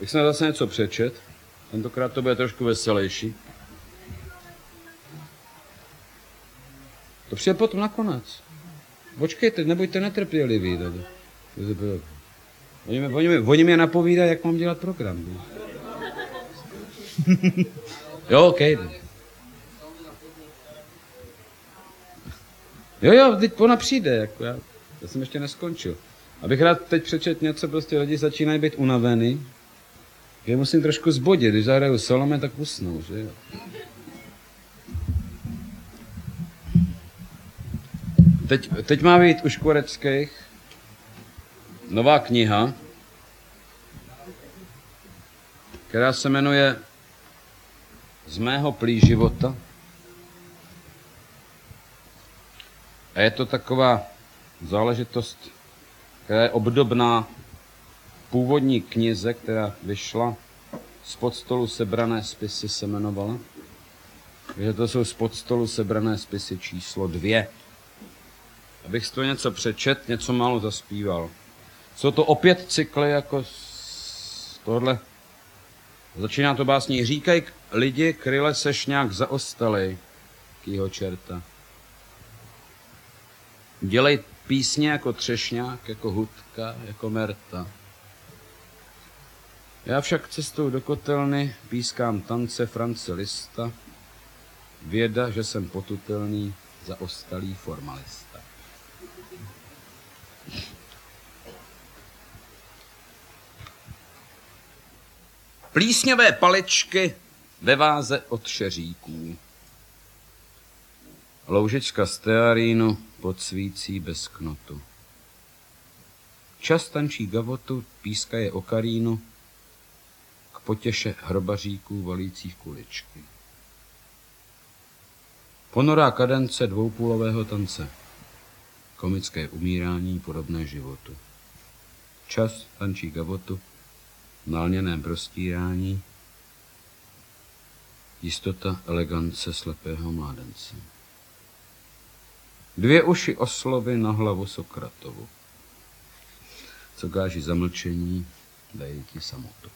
bych snad zase něco přečet. Tentokrát to bude trošku veselější. To přijde potom nakonec. Počkejte, nebuďte netrpěliví. Oni, mě- oni, mě- oni mě napovídají, jak mám dělat program. jo, OK. Jo, jo, teď ona přijde, jako já, já jsem ještě neskončil. Abych rád teď přečet něco, prostě lidi začínají být unavený. Já musím trošku zbodit, když zahraju Salome, tak usnou, že jo. Teď, teď má být u Škvoreckých nová kniha, která se jmenuje Z mého plí života. A je to taková záležitost, která je obdobná původní knize, která vyšla z pod stolu sebrané spisy se jmenovala. Takže to jsou z pod stolu sebrané spisy číslo dvě. Abych toho něco přečet, něco málo zaspíval. Jsou to opět cykly jako z tohle. Začíná to básní. Říkaj lidi, kryle seš nějak zaostalej, kýho čerta. Dělej písně jako třešňák, jako hudka, jako merta. Já však cestou do kotelny pískám tance France Lista, věda, že jsem potutelný, zaostalý formalista. Plísňové paličky ve váze od šeříků. Loužička z tearínu pod svící bez knotu. Čas tančí gavotu, pískaje okarínu, k potěše hrobaříků valících kuličky. Ponorá kadence dvoupůlového tance. Komické umírání podobné životu. Čas tančí gavotu, v nalněném prostírání, jistota elegance slepého mládence. Dvě uši oslovy na hlavu Sokratovu. Co káží zamlčení, dají ti samotu.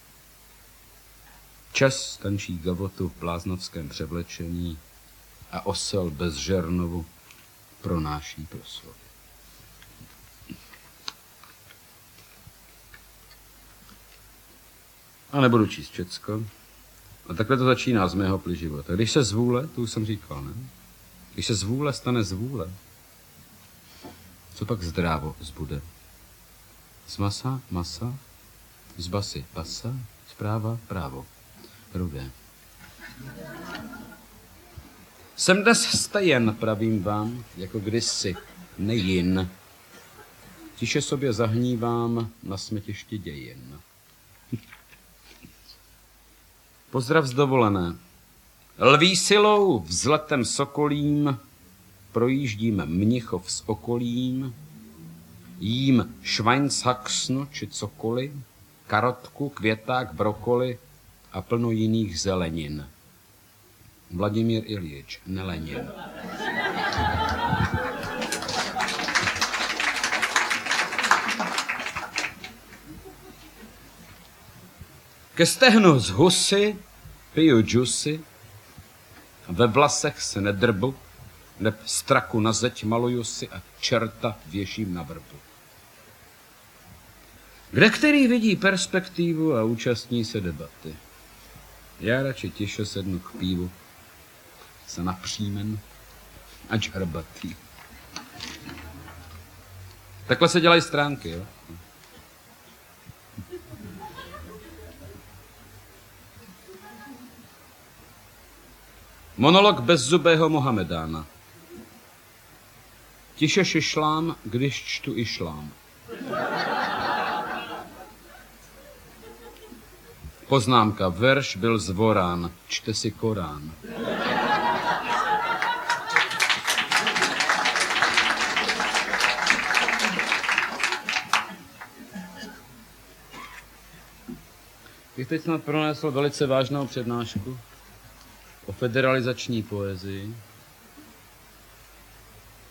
Čas tančí gavotu v bláznovském převlečení a osel bez žernovu pronáší proslovy. A nebudu číst všecko. A takhle to začíná z mého pli života. Když se zvůle, to už jsem říkal, ne? Když se zvůle stane zvůle, co pak zdrávo zbude? Z masa, masa, z basy, basa, zpráva, právo, rudé. Jsem dnes stejen, pravím vám, jako kdysi, nejin. Tiše sobě zahnívám na smetišti dějin. Pozdrav z dovolené. Lví silou vzletem sokolím, projíždím Mnichov s okolím, jím švajnshaxnu či cokoliv, karotku, květák, brokoli a plno jiných zelenin. Vladimír Iljič, Nelenin. Ke stehnu z husy piju džusy, ve vlasech se nedrbu, neb straku na zeď maluju si a čerta věším na vrbu. Kde který vidí perspektivu a účastní se debaty. Já radši tiše sednu k pívu, se napřímen, ač hrbatý. Takhle se dělají stránky, jo? Monolog bezzubého Mohamedána. Tiše šišlám, když čtu išlám. Poznámka. Verš byl zvorán. Čte si Korán. Bych teď snad pronesl velice vážnou přednášku o federalizační poezii.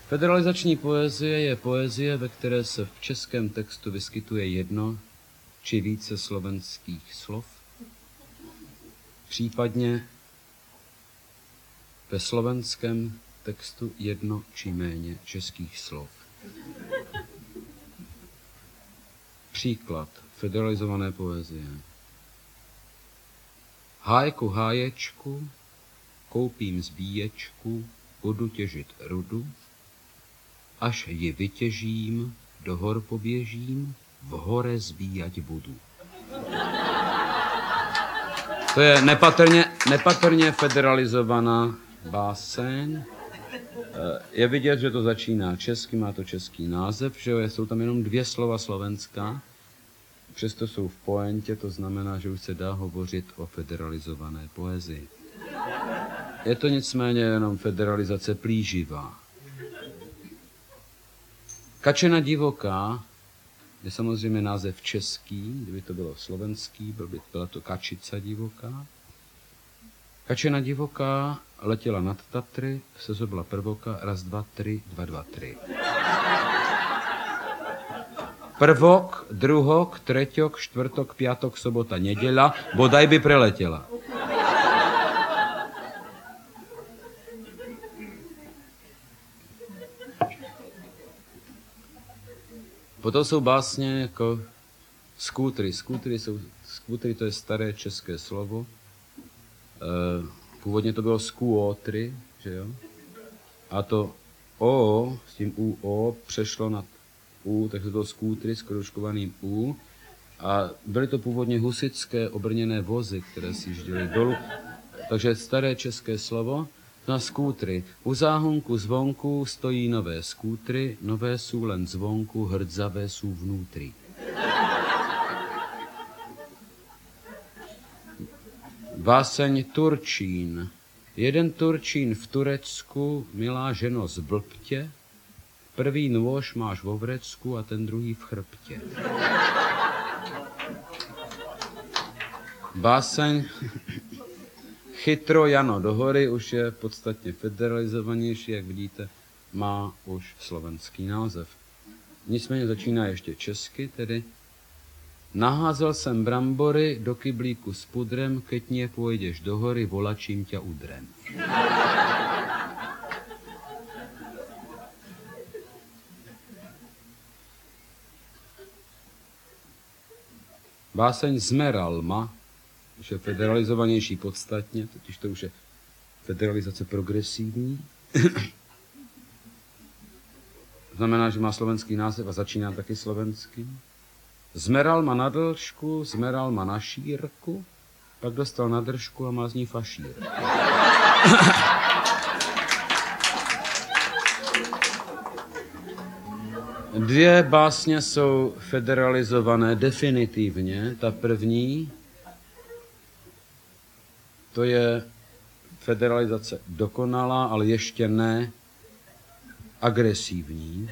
Federalizační poezie je poezie, ve které se v českém textu vyskytuje jedno či více slovenských slov? Případně ve slovenském textu jedno či méně českých slov. Příklad federalizované poezie. Hájku háječku, koupím zbíječku, budu těžit rudu, až ji vytěžím, do hor poběžím, v hore zbíjať budu. To je nepatrně, nepatrně federalizovaná báseň. Eh, je vidět, že to začíná česky, má to český název, že jsou tam jenom dvě slova slovenská, přesto jsou v poentě, to znamená, že už se dá hovořit o federalizované poezii. Je to nicméně jenom federalizace plíživá. Kačena divoká je samozřejmě název český, kdyby to bylo slovenský, byl by, byla to kačica divoká. Kačena divoká letěla nad Tatry, se zobla prvoka, raz, dva, tři, dva, dva, tři. Prvok, druhok, treťok, štvrtok, piatok, sobota, neděla, bodaj by preletěla. Potom jsou básně jako skútry. Skútry, jsou, skútry to je staré české slovo. E, původně to bylo skúotry, že jo? A to O s tím UO přešlo na U, takže to bylo skútry s kroužkovaným U. A byly to původně husické obrněné vozy, které si jížděly dolů. Takže staré české slovo na skútry. U záhonku zvonku stojí nové skútry, nové jsou len zvonku, hrdzavé jsou vnútri. Váseň Turčín. Jeden Turčín v Turecku, milá ženo z blbtě, prvý nôž máš vo vrecku a ten druhý v chrbtě. Báseň Chytro Jano do hory už je podstatně federalizovanější, jak vidíte, má už slovenský název. Nicméně začíná ještě česky, tedy Naházel jsem brambory do kyblíku s pudrem, keď nie půjdeš do hory, volačím tě udrem. Báseň Zmeralma už je federalizovanější podstatně, totiž to už je federalizace progresivní. Znamená, že má slovenský název a začíná taky slovenským. Zmeral má na dlžku, zmeral má na šírku, pak dostal na držku a má z ní fašír. Dvě básně jsou federalizované definitivně. Ta první to je federalizace dokonalá, ale ještě ne agresivní.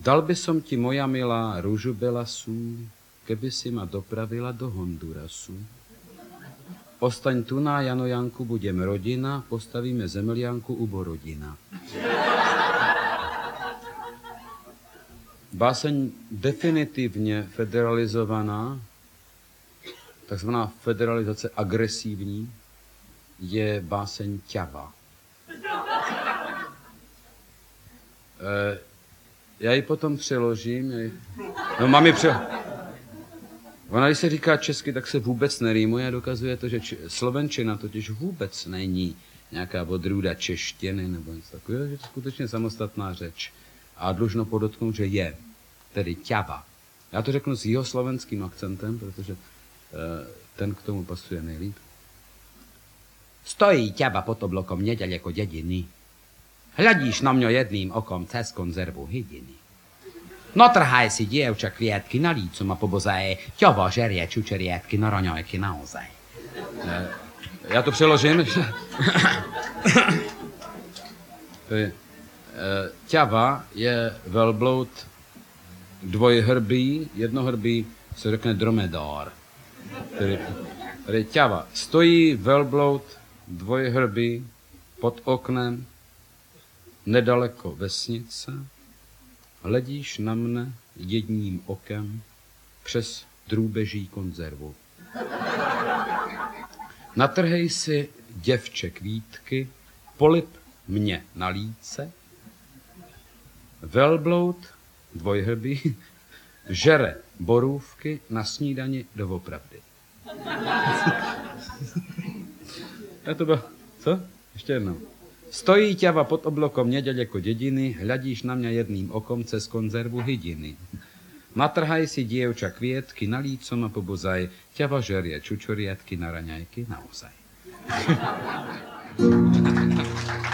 Dal by som ti, moja milá, rúžu belasú, keby si ma dopravila do Hondurasu. Ostaň tu na Janojanku, budem rodina, postavíme zemelianku u Borodina. Báseň definitivně federalizovaná, takzvaná federalizace agresivní, je báseň ťava. E, já ji potom přeložím. Jej... No mám ji pře... Ona, když se říká česky, tak se vůbec nerýmuje. Dokazuje to, že č... slovenčina totiž vůbec není nějaká odrůda češtiny nebo něco takového, že to je skutečně samostatná řeč. A dlužno podotknout, že je, tedy ťava. Já to řeknu s jeho slovenským akcentem, protože uh, ten k tomu pasuje nejlíp. Stojí ťaba pod oblokom jako dědiny. Hľadíš na mě jedným okom cez konzervu hydiny. No trhaj si dievča kvietky na lícu ma pobozaje, ťova žerie čučerietky na raňajky naozaj. Uh, já to přeložím. je, uh, ťava je velbloud dvojhrbý, jednohrbý se řekne dromedár. Tedy, tedy ťava. Stojí velbloud dvojhrbý pod oknem nedaleko vesnice, hledíš na mne jedním okem přes drůbeží konzervu. Natrhej si děvče kvítky, polip mě na líce, velbloud dvojhlbý žere borůvky na snídani doopravdy. A to bylo, co? Ještě jednou. Stojí ťava pod oblokom neděl jako dědiny, hladíš na mě jedným okom cez konzervu hydiny. Natrhaj si dievča kvietky na lícom a pobozaj, ťava žerie čučoriatky na raňajky naozaj.